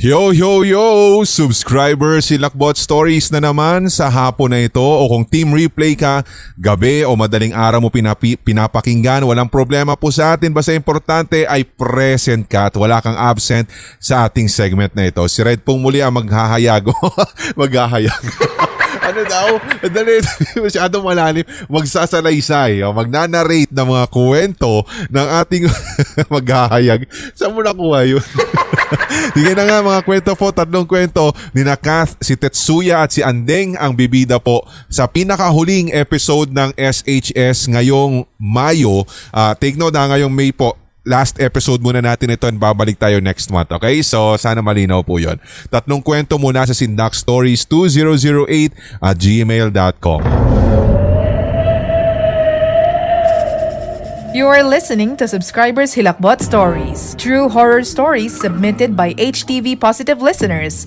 Yo, yo, yo! Subscriber si Lakbot Stories na naman sa hapon na ito o kung team replay ka, gabi o madaling araw mo pinapi, pinapakinggan, walang problema po sa atin. Basta importante ay present ka at wala kang absent sa ating segment na ito. Si Red pong muli ang maghahayago. maghahayag. ano daw? Dali, masyadong malalim. Magsasalaysay, o magnanarrate ng mga kwento ng ating maghahayag. Saan mo nakuha yun? Sige na nga mga kwento po, tatlong kwento ni Nakath, si Tetsuya at si Andeng ang bibida po sa pinakahuling episode ng SHS ngayong Mayo. Uh, take note na ngayong May po, last episode muna natin ito and babalik tayo next month. Okay? So, sana malinaw po yon. Tatlong kwento muna sa Sindak Stories 2008 at gmail.com. You are listening to Subscribers Hilakbot Stories, true horror stories submitted by HTV Positive listeners.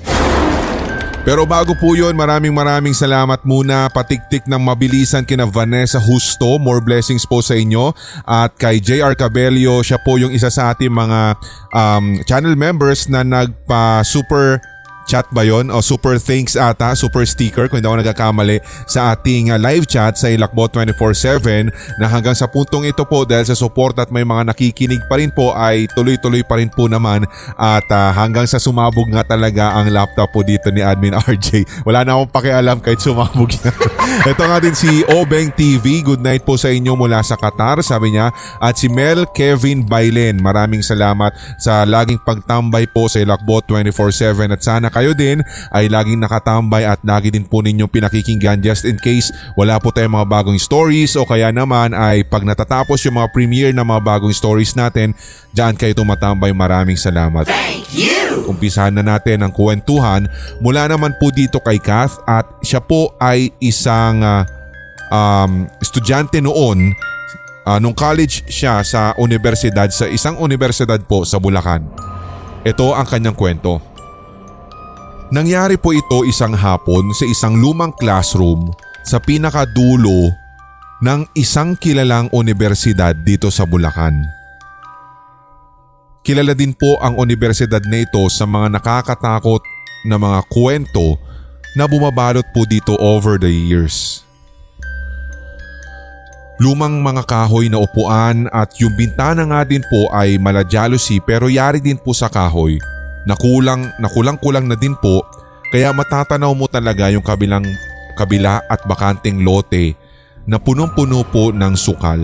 Pero bago po yun, maraming maraming salamat muna. Patiktik ng mabilisan kina Vanessa Husto. More blessings po sa inyo. At kay JR Cabello, siya po yung isa sa ating mga um, channel members na nagpa-super chat ba yon o super thanks ata, super sticker kung hindi ako nagkakamali sa ating uh, live chat sa Ilakbot 24-7 na hanggang sa puntong ito po dahil sa support at may mga nakikinig pa rin po ay tuloy-tuloy pa rin po naman at uh, hanggang sa sumabog nga talaga ang laptop po dito ni Admin RJ. Wala na akong pakialam kahit sumabog yan. ito nga din si Obeng TV, good night po sa inyo mula sa Qatar sabi niya at si Mel Kevin Bailen maraming salamat sa laging pagtambay po sa Ilakbot 24-7 at sana kayo din ay laging nakatambay at lagi din po ninyong pinakikinggan just in case wala po tayong mga bagong stories o kaya naman ay pag natatapos yung mga premiere ng mga bagong stories natin, dyan kayo tumatambay. Maraming salamat. Thank you! Umpisahan na natin ang kwentuhan mula naman po dito kay Kath at siya po ay isang uh, um, estudyante noon uh, nung college siya sa universidad sa isang universidad po sa Bulacan. Ito ang kanyang kwento. Nangyari po ito isang hapon sa isang lumang classroom sa pinakadulo ng isang kilalang universidad dito sa Bulacan. Kilala din po ang universidad na ito sa mga nakakatakot na mga kwento na bumabalot po dito over the years. Lumang mga kahoy na upuan at yung bintana nga din po ay mala jealousy pero yari din po sa kahoy Nakulang, nakulang-kulang na din po kaya matatanaw mo talaga yung kabilang kabila at bakanting lote na punong-puno po ng sukal.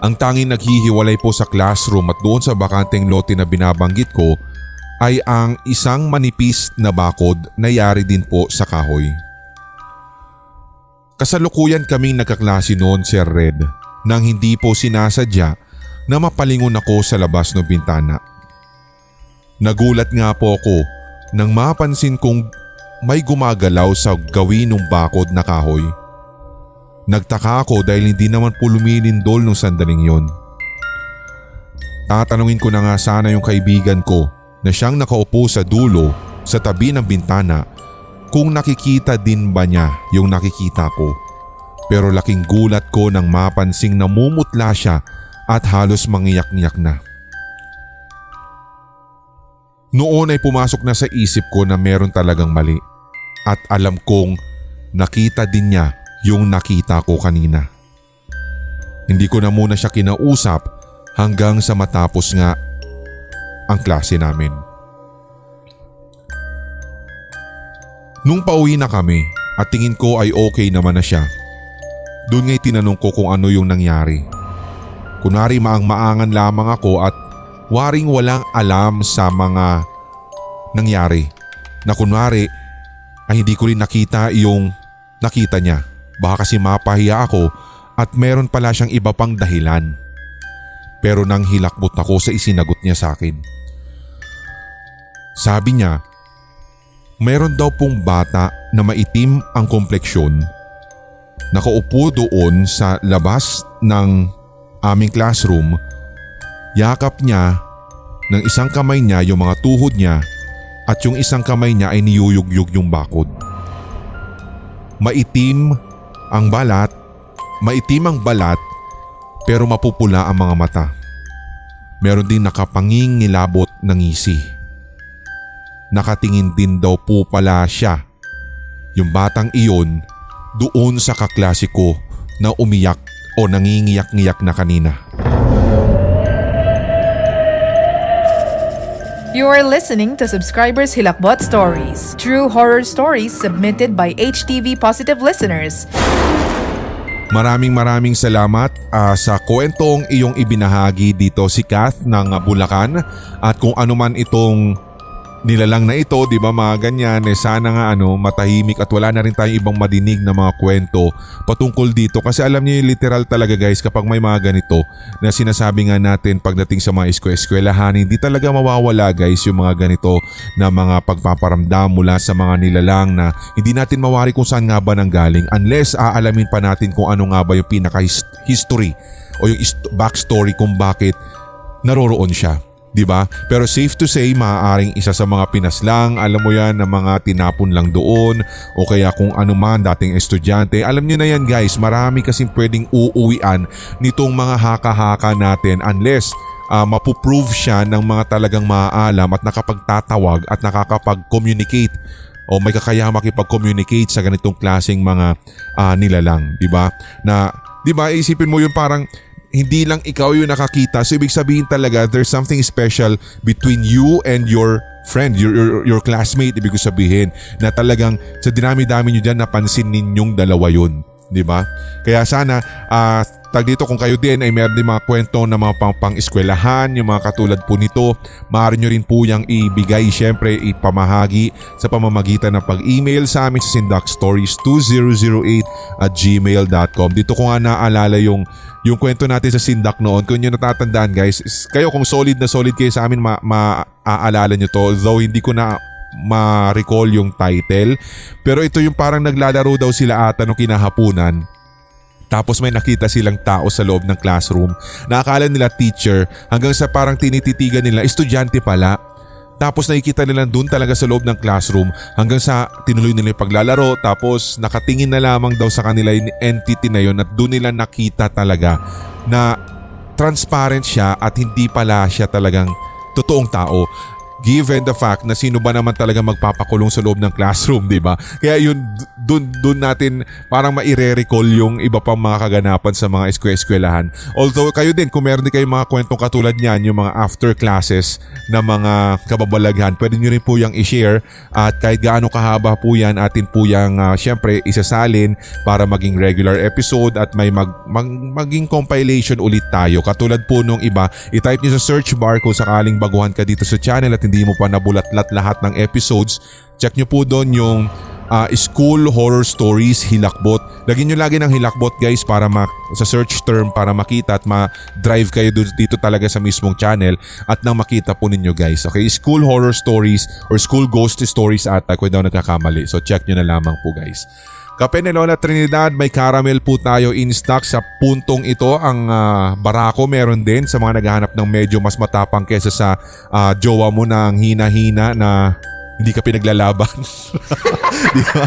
Ang tanging naghihiwalay po sa classroom at doon sa bakanting lote na binabanggit ko ay ang isang manipis na bakod na yari din po sa kahoy. Kasalukuyan kaming nagkaklase noon Sir Red nang hindi po sinasadya na mapalingon ako sa labas ng bintana. Nagulat nga po ako nang mapansin kong may gumagalaw sa gawin ng bakod na kahoy. Nagtaka ako dahil hindi naman po lumilindol nung sandaling yon. Tatanungin ko na nga sana yung kaibigan ko na siyang nakaupo sa dulo sa tabi ng bintana kung nakikita din ba niya yung nakikita ko. Pero laking gulat ko nang mapansing namumutla siya at halos mangiyak-ngiyak na. Noon ay pumasok na sa isip ko na meron talagang mali at alam kong nakita din niya yung nakita ko kanina. Hindi ko na muna siya kinausap hanggang sa matapos nga ang klase namin. Nung pauwi na kami at tingin ko ay okay naman na siya, doon nga'y tinanong ko kung ano yung nangyari. Kunwari maang-maangan lamang ako at waring walang alam sa mga nangyari. Na kunwari ay hindi ko rin nakita yung nakita niya. Baka kasi mapahiya ako at meron pala siyang iba pang dahilan. Pero nang hilakbot ako sa isinagot niya sa akin. Sabi niya, meron daw pong bata na maitim ang kompleksyon. Nakaupo doon sa labas ng aming classroom Yakap niya ng isang kamay niya yung mga tuhod niya at yung isang kamay niya ay niyuyugyug yung bakod. Maitim ang balat, maitim ang balat pero mapupula ang mga mata. Meron din nakapanging nilabot ng ngisi. nakatingin din daw po pala siya. Yung batang iyon doon sa kaklase ko na umiyak o nangingiyak-ngiyak na kanina. You are listening to Subscribers Hilakbot Stories, true horror stories submitted by HTV Positive listeners. Maraming maraming salamat uh, sa kwentong iyong ibinahagi dito si Kath ng Bulacan at kung ano man itong nilalang na ito, di ba mga ganyan, eh sana nga ano, matahimik at wala na rin tayong ibang madinig na mga kwento patungkol dito. Kasi alam niyo literal talaga guys kapag may mga ganito na sinasabi nga natin pagdating sa mga eskwelahan, hindi talaga mawawala guys yung mga ganito na mga pagpaparamdam mula sa mga nilalang na hindi natin mawari kung saan nga ba nang galing unless aalamin pa natin kung ano nga ba yung pinaka-history o yung backstory kung bakit naroroon siya. 'Di ba? Pero safe to say maaaring isa sa mga pinaslang, alam mo 'yan na mga tinapon lang doon o kaya kung ano man dating estudyante. Alam niyo na 'yan guys, marami kasing pwedeng uuwian nitong mga haka-haka natin unless uh, mapuprove siya ng mga talagang maaalam at nakapagtatawag at nakakapag-communicate o may kakayahang makipag-communicate sa ganitong klaseng mga uh, nilalang, 'di ba? Na 'di ba isipin mo yung parang hindi lang ikaw yung nakakita. So ibig sabihin talaga there's something special between you and your friend, your, your, your classmate, ibig sabihin na talagang sa dinami-dami nyo dyan napansin ninyong dalawa yun. Di ba? Kaya sana uh, Tag dito kung kayo din ay meron din mga kwento na mga pang, pang eskwelahan, yung mga katulad po nito, maaari nyo rin po yung ibigay, syempre ipamahagi sa pamamagitan ng pag-email sa amin sa sindakstories2008 at gmail.com. Dito ko nga naalala yung, yung kwento natin sa Sindak noon. Kung nyo natatandaan guys, kayo kung solid na solid kayo sa amin, maaalala ma nyo to. Though hindi ko na ma-recall yung title. Pero ito yung parang naglalaro daw sila ata nung kinahapunan tapos may nakita silang tao sa loob ng classroom na akala nila teacher hanggang sa parang tinititigan nila estudyante pala. Tapos nakikita nila doon talaga sa loob ng classroom hanggang sa tinuloy nila yung paglalaro tapos nakatingin na lamang daw sa kanila yung entity na yon at doon nila nakita talaga na transparent siya at hindi pala siya talagang totoong tao given the fact na sino ba naman talaga magpapakulong sa loob ng classroom, di ba? Kaya yun, dun, dun natin parang maire-recall yung iba pang mga kaganapan sa mga eskwelahan. Although kayo din, kung meron din kayo mga kwentong katulad niyan, yung mga after classes na mga kababalaghan, pwede nyo rin po yung i-share at kahit gaano kahaba po yan, atin po yung uh, syempre isasalin para maging regular episode at may mag, mag, maging compilation ulit tayo. Katulad po nung iba, i-type nyo sa search bar kung sakaling baguhan ka dito sa channel at hindi mo pa nabulatlat lahat ng episodes, check nyo po doon yung uh, School Horror Stories Hilakbot. Lagyan nyo lagi ng Hilakbot guys para ma- sa search term para makita at ma-drive kayo dito talaga sa mismong channel at nang makita po ninyo guys. Okay, School Horror Stories or School Ghost Stories ata kung daw nagkakamali. So check nyo na lamang po guys. Kape ni Trinidad, may caramel po tayo in stock sa puntong ito. Ang uh, barako meron din sa mga naghahanap ng medyo mas matapang kesa sa uh, jowa mo ng hina-hina na hindi ka pinaglalaban. Di ba?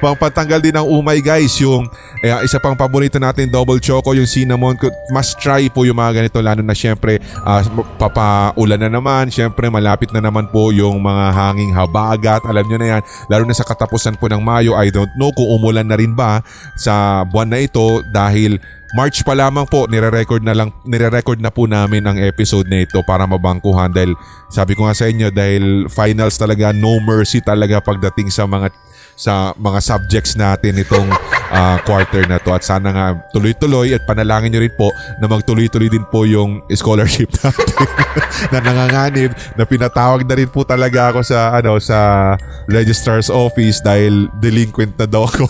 Pangpatanggal din ng umay guys, yung eh, isa pang paborito natin double choco, yung cinnamon. Must try po yung mga ganito lalo na syempre uh, papaulan na naman. Syempre malapit na naman po yung mga hanging habagat. Alam nyo na yan. Lalo na sa katapusan po ng Mayo, I don't know kung umulan na rin ba sa buwan na ito dahil March pa lamang po nire-record na lang nire-record na po namin ang episode na ito para mabangkuhan dahil sabi ko nga sa inyo dahil finals talaga no mercy talaga pagdating sa mga sa mga subjects natin itong uh, quarter na to. At sana nga tuloy-tuloy at panalangin nyo rin po na magtuloy-tuloy din po yung scholarship natin na nanganganib na pinatawag na rin po talaga ako sa ano sa registrar's office dahil delinquent na daw ako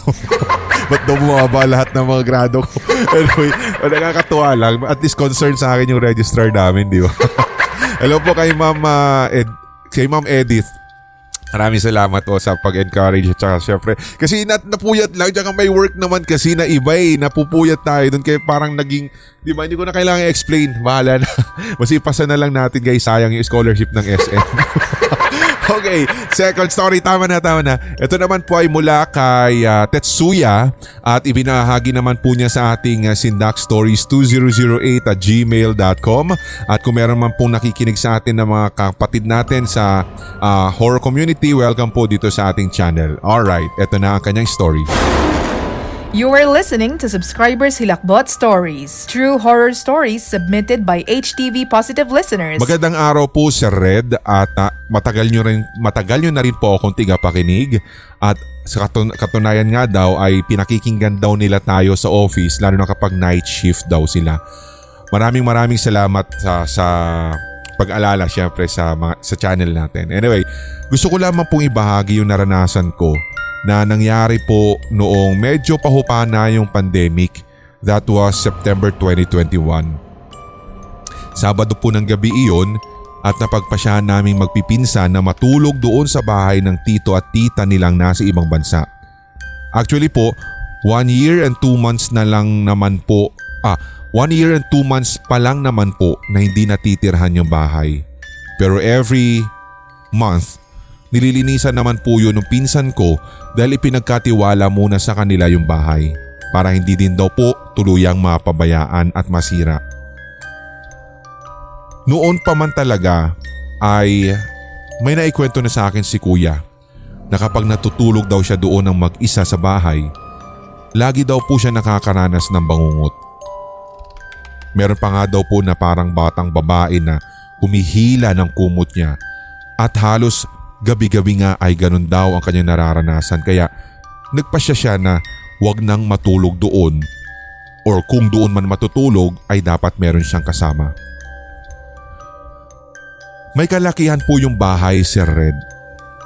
Ba't daw bumaba lahat ng mga grado ko? anyway, nakakatuwa lang. At least concern sa akin yung registrar namin, di ba? Hello po kay Ma'am uh, Ed, kay Ma'am Edith. Maraming salamat po sa pag-encourage at saka syempre. Kasi nat napuyat lang, tsaka may work naman kasi na iba eh. Napupuyat tayo doon kaya parang naging, di ba, hindi ko na kailangan i-explain. Bahala na. Masipasan na lang natin guys, sayang yung scholarship ng SM. Okay, second story. Tama na, tama na. Ito naman po ay mula kay uh, Tetsuya at ibinahagi naman po niya sa ating uh, sindakstories2008 at gmail.com at kung meron man pong nakikinig sa atin ng mga kapatid natin sa uh, horror community, welcome po dito sa ating channel. Alright, ito na ang kanyang story. You are listening to Subscribers Hilakbot Stories, true horror stories submitted by HTV Positive listeners. Magandang araw po Sir Red at uh, matagal nyo, rin, matagal nyo na rin po akong tigapakinig at sa katun- katunayan nga daw ay pinakikinggan daw nila tayo sa office lalo na kapag night shift daw sila. Maraming maraming salamat sa, sa pag-alala syempre sa, mga, sa channel natin. Anyway, gusto ko lamang pong ibahagi yung naranasan ko na nangyari po noong medyo pahupa na yung pandemic. That was September 2021. Sabado po ng gabi iyon at napagpasyahan naming magpipinsan na matulog doon sa bahay ng tito at tita nilang nasa ibang bansa. Actually po, one year and two months na lang naman po, ah, one year and two months pa lang naman po na hindi natitirhan yung bahay. Pero every month Nililinisan naman po yun ng pinsan ko dahil ipinagkatiwala muna sa kanila yung bahay para hindi din daw po tuluyang mapabayaan at masira. Noon pa man talaga ay may naikwento na sa akin si kuya na kapag natutulog daw siya doon ng mag-isa sa bahay, lagi daw po siya nakakaranas ng bangungot. Meron pa nga daw po na parang batang babae na humihila ng kumot niya at halos Gabi-gabi nga ay ganun daw ang kanyang nararanasan kaya nagpasya siya na wag nang matulog doon or kung doon man matutulog ay dapat meron siyang kasama. May kalakihan po yung bahay Sir Red.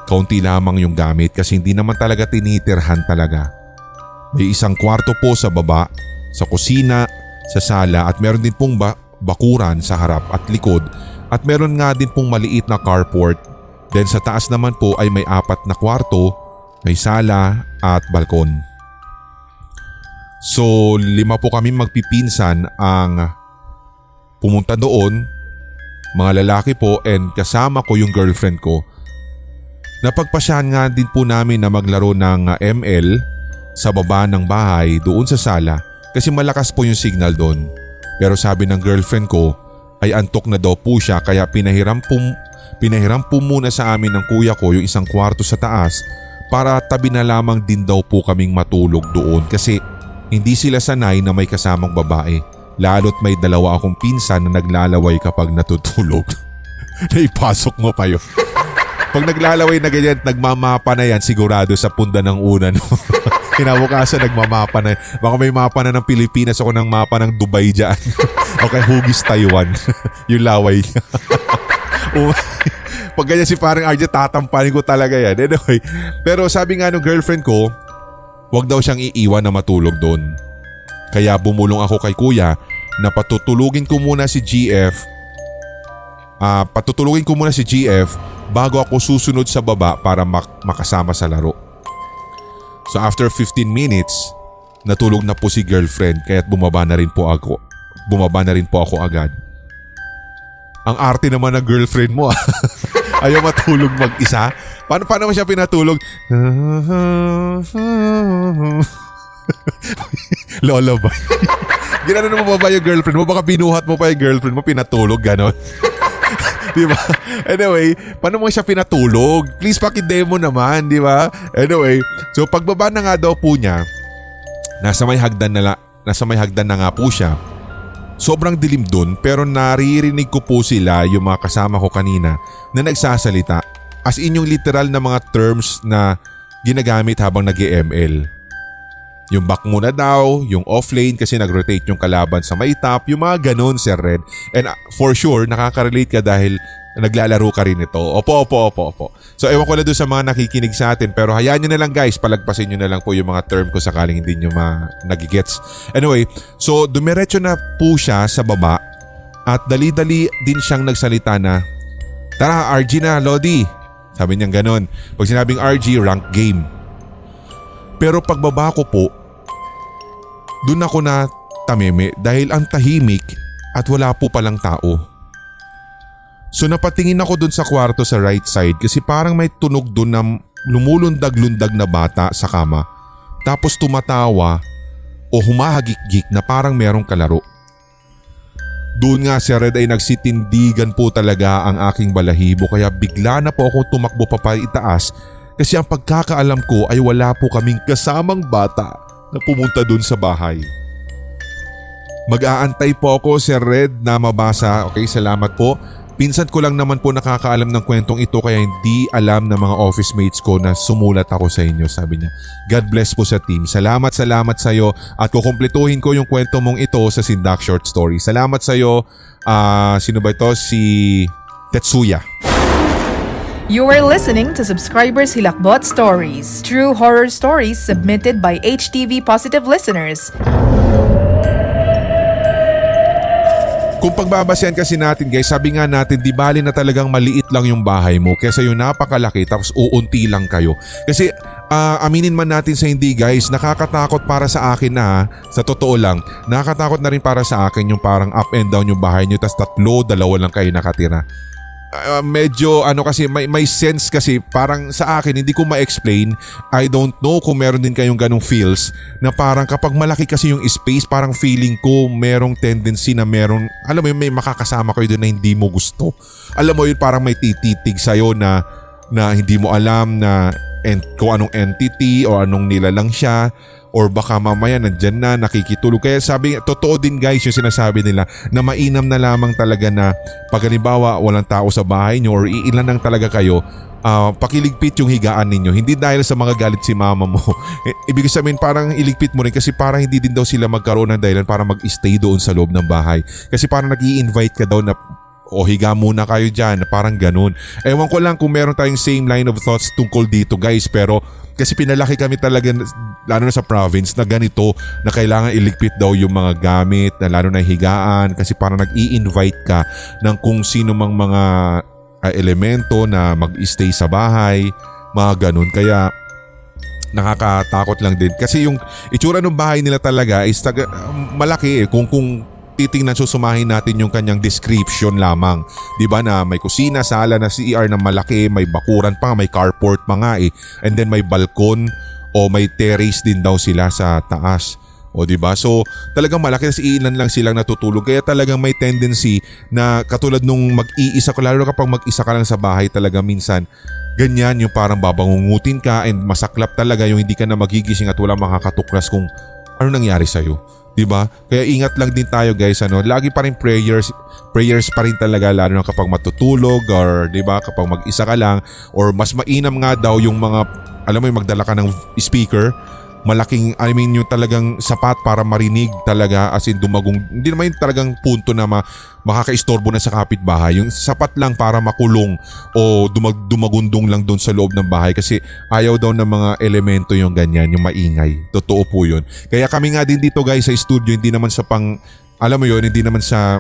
Kaunti lamang yung gamit kasi hindi naman talaga tinitirhan talaga. May isang kwarto po sa baba, sa kusina, sa sala at meron din pong ba- bakuran sa harap at likod at meron nga din pong maliit na carport Then sa taas naman po ay may apat na kwarto, may sala at balkon. So lima po kami magpipinsan ang pumunta doon, mga lalaki po and kasama ko yung girlfriend ko. Napagpasyahan nga din po namin na maglaro ng ML sa baba ng bahay doon sa sala kasi malakas po yung signal doon. Pero sabi ng girlfriend ko ay antok na daw po siya kaya pinahiram po, Pinahiram po muna sa amin ng kuya ko yung isang kwarto sa taas para tabi na lamang din daw po kaming matulog doon kasi hindi sila sanay na may kasamang babae lalo't may dalawa akong pinsan na naglalaway kapag natutulog. Naipasok mo pa yun. Pag naglalaway na ganyan, nagmamapa na yan sigurado sa punda ng una. No? Kinabukasan nagmamapa na. Baka may mapa na ng Pilipinas ako ng mapa ng Dubai dyan. okay, Hugis Taiwan. yung laway. Pag ganyan si parang RJ, tatampanin ko talaga yan. Anyway, pero sabi nga ng girlfriend ko, wag daw siyang iiwan na matulog doon. Kaya bumulong ako kay kuya na patutulugin ko muna si GF uh, patutulugin ko muna si GF bago ako susunod sa baba para mak- makasama sa laro. So after 15 minutes, natulog na po si girlfriend kaya bumaba na rin po ako. Bumaba na rin po ako agad. Ang arte naman ng girlfriend mo ah. Ayaw matulog mag-isa? Paano, paano mo siya pinatulog? Lolo ba? Ginano mo ba yung girlfriend mo? Baka binuhat mo pa yung girlfriend mo, pinatulog, ganon. di ba? Anyway, paano mo siya pinatulog? Please pakidemo naman, di ba? Anyway, so pagbaba na nga daw po niya, nasa may hagdan na, la, nasa may hagdan na nga po siya. Sobrang dilim dun pero naririnig ko po sila yung mga kasama ko kanina na nagsasalita as in yung literal na mga terms na ginagamit habang nag ml Yung back muna daw, yung off lane kasi nag-rotate yung kalaban sa may top, yung mga ganun Sir Red. And uh, for sure, nakaka-relate ka dahil naglalaro ka rin ito. Opo, opo, opo, opo. So ewan ko na doon sa mga nakikinig sa atin pero hayaan nyo na lang guys, palagpasin nyo na lang po yung mga term ko sakaling hindi nyo ma nagigets. Anyway, so dumiretso na po siya sa baba at dali-dali din siyang nagsalita na Tara RG na Lodi. Sabi niya ganon. Pag sinabing RG, rank game. Pero pagbaba ko po, dun ako na tameme dahil ang tahimik at wala po palang tao. So napatingin ako dun sa kwarto sa right side kasi parang may tunog dun na lumulundag-lundag na bata sa kama. Tapos tumatawa o humahagik-gik na parang merong kalaro. Doon nga si Red ay nagsitindigan po talaga ang aking balahibo kaya bigla na po ako tumakbo pa kasi ang pagkakaalam ko ay wala po kaming kasamang bata na pumunta doon sa bahay. Mag-aantay po ako si Red na mabasa. Okay, salamat po. Pinsan ko lang naman po nakakaalam ng kwentong ito kaya hindi alam ng mga office mates ko na sumulat ako sa inyo, sabi niya. God bless po sa team. Salamat, salamat sa iyo at kukumpletuhin ko yung kwento mong ito sa Sindak Short Story. Salamat sa iyo. Uh, sino ba ito? Si Tetsuya. You are listening to Subscribers Hilakbot Stories, true horror stories submitted by HTV Positive listeners. Kung pagbabasehan kasi natin guys, sabi nga natin di bali na talagang maliit lang yung bahay mo kesa yung napakalaki tapos uunti lang kayo. Kasi uh, aminin man natin sa hindi guys, nakakatakot para sa akin na sa totoo lang, nakakatakot na rin para sa akin yung parang up and down yung bahay nyo tapos tatlo, dalawa lang kayo nakatira uh, medyo ano kasi may, may sense kasi parang sa akin hindi ko ma-explain. I don't know kung meron din kayong ganong feels na parang kapag malaki kasi yung space parang feeling ko merong tendency na meron alam mo yun may makakasama kayo doon na hindi mo gusto. Alam mo yun parang may tititig sa'yo na na hindi mo alam na ent, kung anong entity o anong nilalang siya or baka mamaya nandyan na nakikitulog. Kaya sabi, totoo din guys yung sinasabi nila na mainam na lamang talaga na pag halimbawa walang tao sa bahay nyo or iilan lang talaga kayo, uh, pakiligpit yung higaan ninyo. Hindi dahil sa mga galit si mama mo. Ibig sabihin parang iligpit mo rin kasi parang hindi din daw sila magkaroon ng dahilan para mag-stay doon sa loob ng bahay. Kasi parang nag invite ka daw na o higa muna kayo dyan, parang ganun. Ewan ko lang kung meron tayong same line of thoughts tungkol dito guys pero kasi pinalaki kami talaga lalo na sa province na ganito na kailangan iligpit daw yung mga gamit na lalo na higaan kasi parang nag-i-invite ka ng kung sino mang mga uh, elemento na mag-stay sa bahay, mga ganun. Kaya nakakatakot lang din kasi yung itsura ng bahay nila talaga is taga, malaki eh kung kung titingnan susumahin natin yung kanyang description lamang. ba na may kusina, sala na CR na malaki, may bakuran pa, may carport pa nga eh. And then may balkon o may terrace din daw sila sa taas. O di ba? So talagang malaki si ilan lang silang natutulog kaya talagang may tendency na katulad nung mag-iisa ko lalo kapag mag-isa ka lang sa bahay talaga minsan ganyan yung parang babangungutin ka and masaklap talaga yung hindi ka na magigising at wala makakatuklas kung ano nangyari sa'yo. 'Di ba? Kaya ingat lang din tayo guys ano. Lagi pa rin prayers prayers pa rin talaga lalo na kapag matutulog or 'di ba kapag mag-isa ka lang or mas mainam nga daw yung mga alam mo yung magdala ka ng speaker malaking I mean yung talagang sapat para marinig talaga as in dumagong hindi naman yung talagang punto na ma, makakaistorbo na sa kapitbahay. Yung sapat lang para makulong o dumag, dumagundong lang doon sa loob ng bahay kasi ayaw daw ng mga elemento yung ganyan yung maingay. Totoo po yun. Kaya kami nga din dito guys sa studio hindi naman sa pang alam mo yun hindi naman sa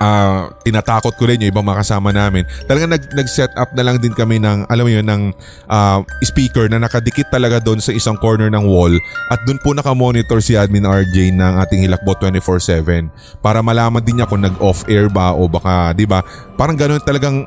uh, tinatakot ko rin yung ibang makasama namin. Talagang nag, nag-set up na lang din kami ng, alam mo yun, ng uh, speaker na nakadikit talaga doon sa isang corner ng wall at doon po nakamonitor si Admin RJ ng ating Hilakbot 24-7 para malaman din niya kung nag-off air ba o baka, di ba? Parang ganoon talagang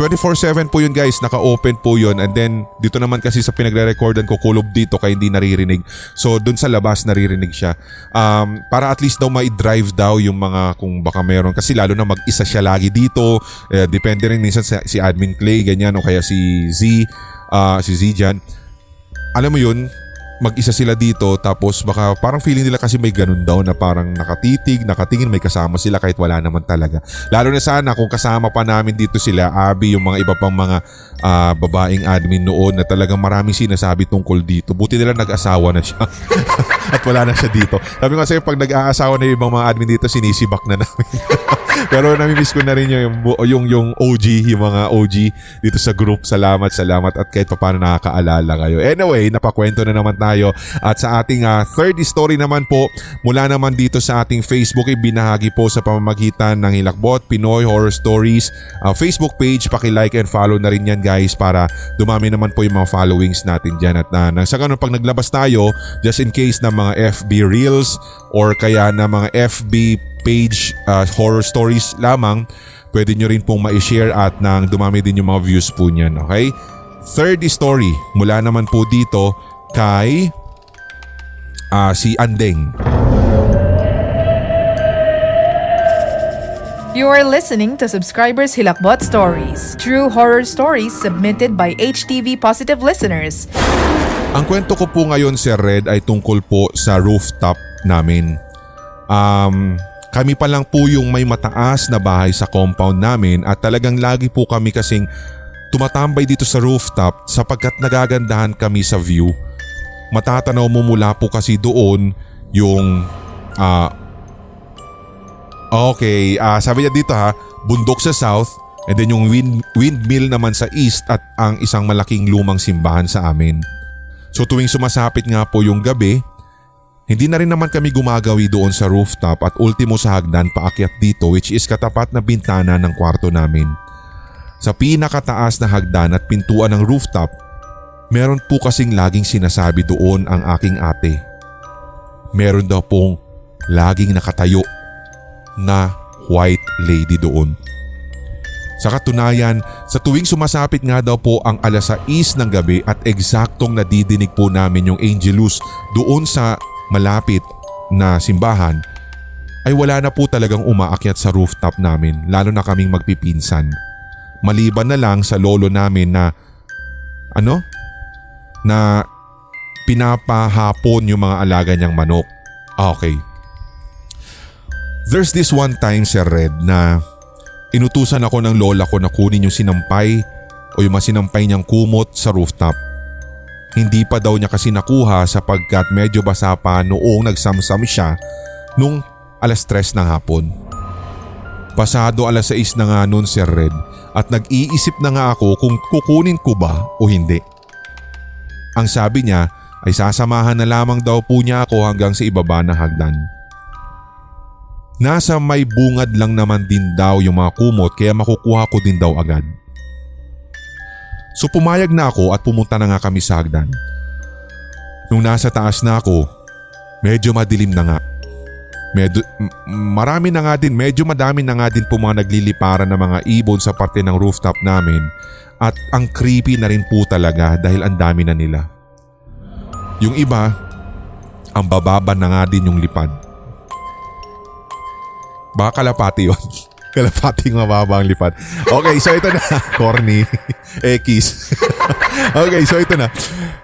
24-7 po yun guys, naka-open po yun and then dito naman kasi sa pinagre-recordan ko kulob dito kaya hindi naririnig. So dun sa labas naririnig siya. Um, para at least daw mai-drive daw yung mga kung baka meron kasi lalo na mag-isa siya lagi dito. Eh, depende rin minsan si, si Admin Clay ganyan o kaya si Z, uh, si Z dyan. Alam mo yun, mag-isa sila dito tapos baka parang feeling nila kasi may ganun daw na parang nakatitig, nakatingin, may kasama sila kahit wala naman talaga. Lalo na sana kung kasama pa namin dito sila, Abby, yung mga iba pang mga uh, babaeng admin noon na talagang maraming sinasabi tungkol dito. Buti nila nag-asawa na siya at wala na siya dito. Sabi ko kasi pag nag-aasawa na yung ibang mga admin dito, sinisibak na namin. Pero nami-miss ko na rin yung, yung, yung OG, yung mga OG dito sa group. Salamat, salamat at kahit pa paano nakakaalala kayo. Anyway, napakwento na naman tayo at sa ating uh, third story naman po mula naman dito sa ating Facebook ibinahagi po sa pamamagitan ng Hilakbot Pinoy Horror Stories uh, Facebook page. Paki-like and follow na rin yan guys para dumami naman po yung mga followings natin dyan. At uh, sa ganun pag naglabas tayo, just in case na mga FB Reels or kaya na mga FB page uh, horror stories lamang pwede nyo rin pong ma-share at nang dumami din yung mga views po niyan. Okay? Third story mula naman po dito kay uh, si Andeng. You are listening to Subscribers Hilakbot Stories, true horror stories submitted by HTV Positive listeners. Ang kwento ko po ngayon Sir Red ay tungkol po sa rooftop namin. Um, kami pa lang po yung may mataas na bahay sa compound namin at talagang lagi po kami kasing tumatambay dito sa rooftop sapagkat nagagandahan kami sa view. Matatanaw mo mula po kasi doon yung uh, Okay, uh, sabi niya dito ha, bundok sa south and then yung wind, windmill naman sa east at ang isang malaking lumang simbahan sa amin. So tuwing sumasapit nga po yung gabi, hindi na rin naman kami gumagawi doon sa rooftop at ultimo sa hagdan paakyat dito which is katapat na bintana ng kwarto namin. Sa pinakataas na hagdan at pintuan ng rooftop, meron po kasing laging sinasabi doon ang aking ate. Meron daw pong laging nakatayo na white lady doon. Sa katunayan, sa tuwing sumasapit nga daw po ang alas 6 ng gabi at eksaktong nadidinig po namin yung Angelus doon sa malapit na simbahan, ay wala na po talagang umaakyat sa rooftop namin lalo na kaming magpipinsan. Maliban na lang sa lolo namin na ano? Na pinapahapon yung mga alaga niyang manok. Ah, okay. There's this one time Sir Red na inutusan ako ng lola ko na kunin yung sinampay o yung masinampay niyang kumot sa rooftop. Hindi pa daw niya kasi nakuha sapagkat medyo basa pa noong nagsamsam siya nung alas tres ng hapon. Pasado alas 6 na nga noon Sir Red at nag-iisip na nga ako kung kukunin ko ba o hindi. Ang sabi niya ay sasamahan na lamang daw po niya ako hanggang sa ibaba na hagdan. Nasa may bungad lang naman din daw yung mga kumot kaya makukuha ko din daw agad. So pumayag na ako at pumunta na nga kami sa hagdan. Nung nasa taas na ako, medyo madilim na nga. Medyo, marami na nga din, medyo madami na nga din po mga nagliliparan ng mga ibon sa parte ng rooftop namin at ang creepy na rin po talaga dahil ang dami na nila. Yung iba, ang bababa na nga din yung lipad. Baka kalapati yun. Kalapating mababa ang lipad. Okay, so ito na. Corny. X. okay, so ito na.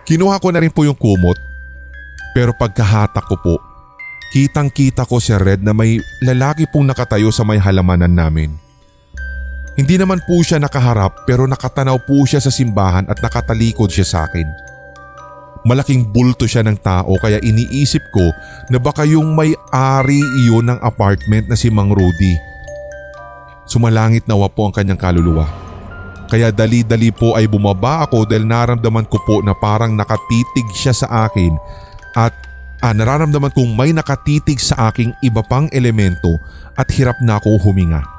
Kinuha ko na rin po yung kumot. Pero pagkahatak ko po, kitang kita ko si Red na may lalaki pong nakatayo sa may halamanan namin. Hindi naman po siya nakaharap pero nakatanaw po siya sa simbahan at nakatalikod siya sa akin. Malaking bulto siya ng tao kaya iniisip ko na baka yung may-ari iyon ng apartment na si Mang Rudy. Sumalangit nawa po ang kanyang kaluluwa. Kaya dali-dali po ay bumaba ako dahil naramdaman ko po na parang nakatitig siya sa akin at ah, nararamdaman kong may nakatitig sa aking iba pang elemento at hirap na ako huminga.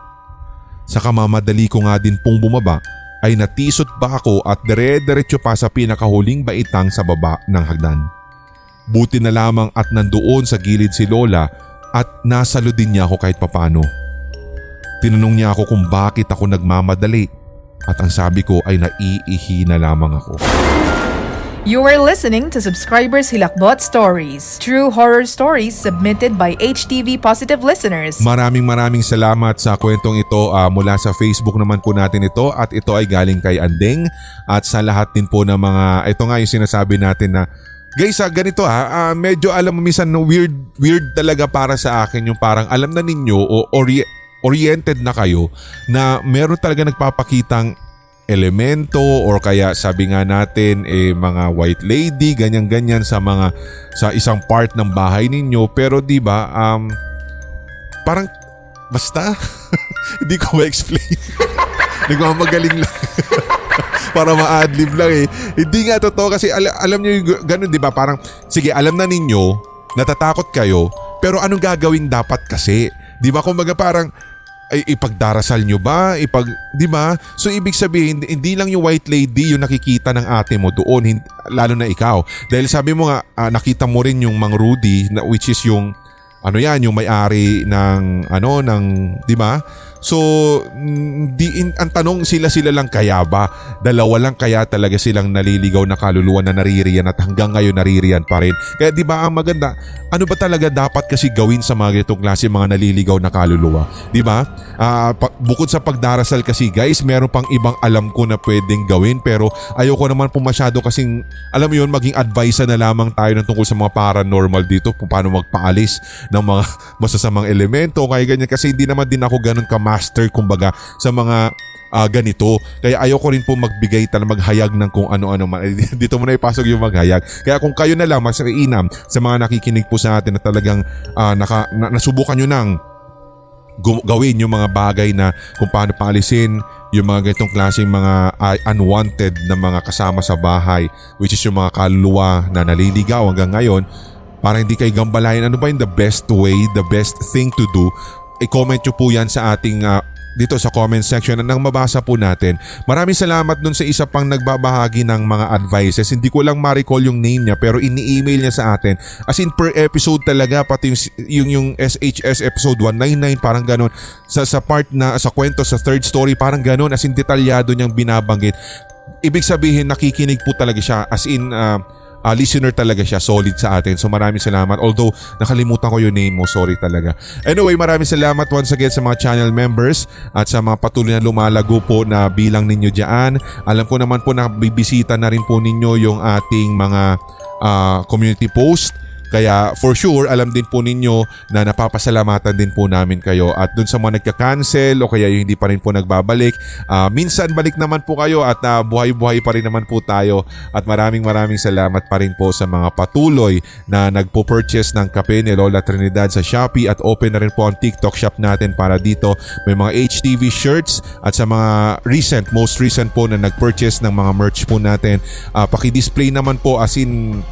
Sa kamamadali ko nga din pong bumaba ay natisot ba ako at dire-diretso pa sa pinakahuling baitang sa baba ng hagdan. Buti na lamang at nandoon sa gilid si Lola at nasalo din niya ako kahit papano. Tinanong niya ako kung bakit ako nagmamadali at ang sabi ko ay naiihi na lamang ako. You are listening to Subscribers Hilakbot Stories, true horror stories submitted by HTV Positive listeners. Maraming maraming salamat sa kwentong ito. Uh, mula sa Facebook naman po natin ito at ito ay galing kay Andeng at sa lahat din po ng mga, ito nga yung sinasabi natin na Guys, ah, ganito ha, uh, medyo alam mo minsan no, weird, weird talaga para sa akin yung parang alam na ninyo o ori- oriented na kayo na meron talaga nagpapakitang elemento or kaya sabi nga natin eh mga white lady ganyan-ganyan sa mga sa isang part ng bahay ninyo pero 'di ba um parang basta hindi ko ma-explain. Nagmamagaling lang. para ma-adlib lang eh. Hindi nga totoo kasi al- alam niyo yung ganun 'di ba? Parang sige, alam na ninyo, natatakot kayo, pero anong gagawin dapat kasi? 'Di ba? Kumbaga parang ay ipagdarasal nyo ba? Ipag, di ba? So ibig sabihin, hindi lang yung white lady yung nakikita ng ate mo doon, lalo na ikaw. Dahil sabi mo nga, uh, nakita mo rin yung Mang Rudy, na, which is yung, ano yan, yung may-ari ng, ano, ng, di ba? So, di, in, ang tanong sila-sila lang kaya ba? Dalawa lang kaya talaga silang naliligaw na kaluluwa na naririyan at hanggang ngayon naririyan pa rin. Kaya di ba ang maganda, ano ba talaga dapat kasi gawin sa mga ganitong klase mga naliligaw na kaluluwa? Di ba? Uh, bukod sa pagdarasal kasi guys, meron pang ibang alam ko na pwedeng gawin pero ayoko naman po masyado kasing alam mo yun maging advice na lamang tayo ng tungkol sa mga paranormal dito kung paano magpaalis ng mga masasamang elemento kaya ganyan kasi hindi naman din ako ganun ka-master kumbaga sa mga uh, ganito. Kaya ayoko rin po magbigay talaga maghayag ng kung ano-ano man. Dito mo na ipasok yung maghayag. Kaya kung kayo na lang mas inam sa mga nakikinig po sa atin na talagang uh, naka, na, nasubukan nyo nang gawin yung mga bagay na kung paano paalisin yung mga ganitong klaseng mga uh, unwanted na mga kasama sa bahay which is yung mga kaluluwa na naliligaw hanggang ngayon para hindi kayo gambalayan ano ba yung the best way, the best thing to do i-comment nyo po yan sa ating uh, dito sa comment section nang mabasa po natin. Maraming salamat dun sa isa pang nagbabahagi ng mga advices. Hindi ko lang ma-recall yung name niya pero ini-email niya sa atin. As in per episode talaga pati yung, yung, yung SHS episode 199 parang ganon. Sa, sa part na sa kwento sa third story parang ganon as in detalyado niyang binabanggit. Ibig sabihin nakikinig po talaga siya as in uh, uh, listener talaga siya, solid sa atin. So maraming salamat. Although nakalimutan ko yung name mo, sorry talaga. Anyway, maraming salamat once again sa mga channel members at sa mga patuloy na lumalago po na bilang ninyo diyan. Alam ko naman po na bibisita na rin po ninyo yung ating mga uh, community post kaya for sure, alam din po ninyo na napapasalamatan din po namin kayo. At dun sa mga nagka-cancel o kaya yung hindi pa rin po nagbabalik, uh, minsan balik naman po kayo at uh, buhay-buhay pa rin naman po tayo. At maraming maraming salamat pa rin po sa mga patuloy na nagpo-purchase ng kape ni Lola Trinidad sa Shopee at open na rin po ang TikTok shop natin para dito may mga HTV shirts at sa mga recent, most recent po na nag-purchase ng mga merch po natin. Uh, paki-display naman po as in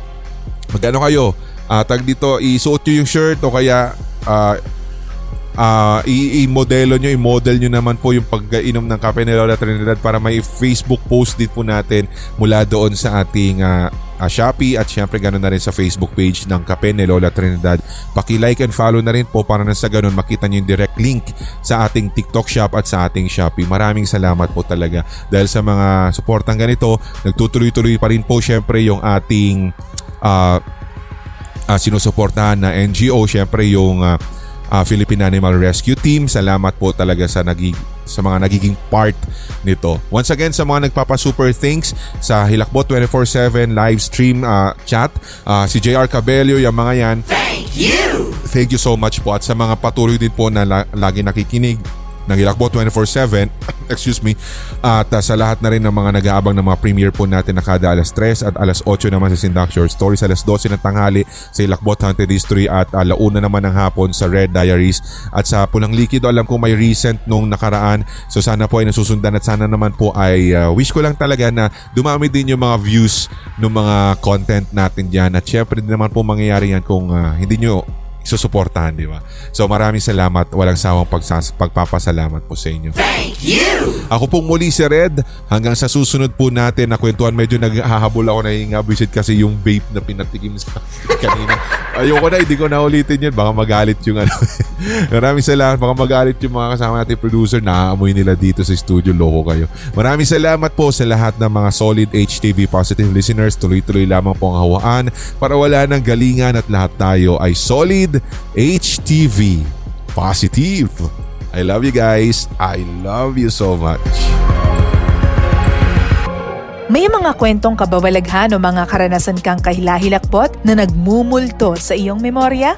magkano kayo? Uh, tag dito isuot nyo yung shirt o kaya uh, uh, i-modelo nyo, i-model nyo naman po yung pag-inom ng kape ni Lola Trinidad para may Facebook post din po natin mula doon sa ating uh, uh, Shopee at syempre ganoon na rin sa Facebook page ng Kape ni Lola Trinidad. Paki-like and follow na rin po para na sa ganun makita niyo yung direct link sa ating TikTok shop at sa ating Shopee. Maraming salamat po talaga dahil sa mga suportang ganito, nagtutuloy-tuloy pa rin po syempre yung ating uh, uh, sinusuportahan na NGO, syempre yung uh, uh, Philippine Animal Rescue Team. Salamat po talaga sa naging sa mga nagiging part nito. Once again sa mga nagpapa super thanks sa Hilakbot 24/7 live stream uh, chat, uh, si JR Cabello, yung mga yan. Thank you. Thank you so much po at sa mga patuloy din po na la- lagi nakikinig ng Ilakbo 24-7 excuse me at uh, sa lahat na rin ng mga nag-aabang ng mga premiere po natin na kada alas 3 at alas 8 naman sa Sindak Short Stories. Alas 12 ng tanghali sa Ilakbot Haunted History at uh, launa naman ng hapon sa Red Diaries. At sa Pulang Likido alam ko may recent nung nakaraan. So sana po ay nasusundan at sana naman po ay uh, wish ko lang talaga na dumami din yung mga views ng mga content natin dyan. At syempre din naman po mangyayari yan kung uh, hindi nyo susuportahan, di ba? So maraming salamat, walang sawang pagsas- pagpapasalamat po sa inyo. Thank you! Ako pong muli si Red, hanggang sa susunod po natin na kwentuhan, medyo naghahabol ako na yung visit kasi yung vape na pinatikim sa kanina. Ayoko na, hindi ko na ulitin yun, baka magalit yung ano. maraming salamat, baka magalit yung mga kasama natin producer, naaamoy nila dito sa studio, loko kayo. Maraming salamat po sa lahat ng mga solid HTV positive listeners, tuloy-tuloy lamang po ang hawaan para wala ng galingan at lahat tayo ay solid HTV. Positive. I love you guys. I love you so much. May mga kwentong kabawalaghan o mga karanasan kang kahilahilakbot na nagmumulto sa iyong memorya?